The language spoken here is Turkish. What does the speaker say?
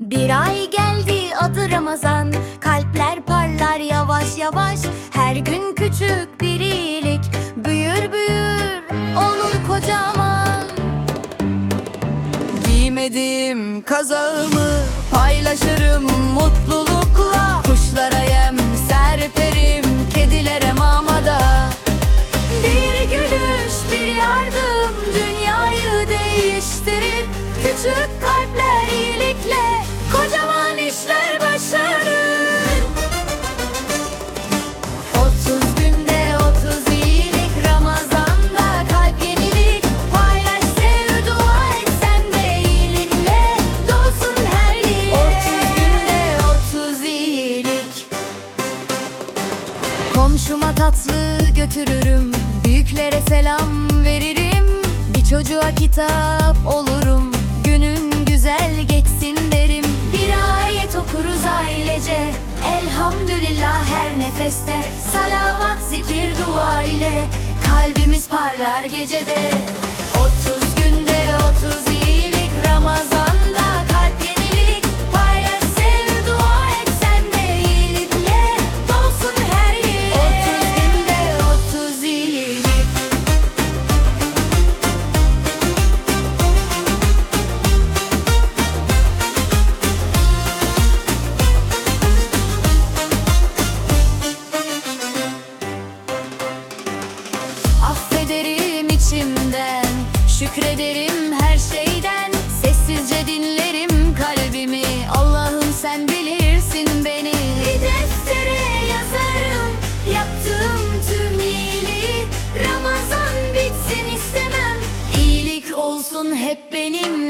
Bir ay geldi adı Ramazan. Kalpler parlar yavaş yavaş. Her gün küçük bir iyilik. Büyür büyür olur kocaman. Giymediğim kazağımı paylaşırım mutlulukla. Kuşlara yem serperim, kedilere mamada. Bir gülüş bir yardım. Dünyayı değiştirir Komşuma tatlı götürürüm. Büyüklere selam veririm. Bir çocuğa kitap olurum. Günün güzel geçsin derim. Bir ayet okuruz ailece. Elhamdülillah her nefeste. Salavat zikir dua ile Kalbimiz parlar gecede. 30 günde 30 içimden. Şükrederim her şeyden Sessizce dinlerim kalbimi. Allah'ım sen bilirsin beni. Bir deftere yazarım yaptığım tüm iyiliği. Ramazan bitsin istemem. İyilik olsun hep benim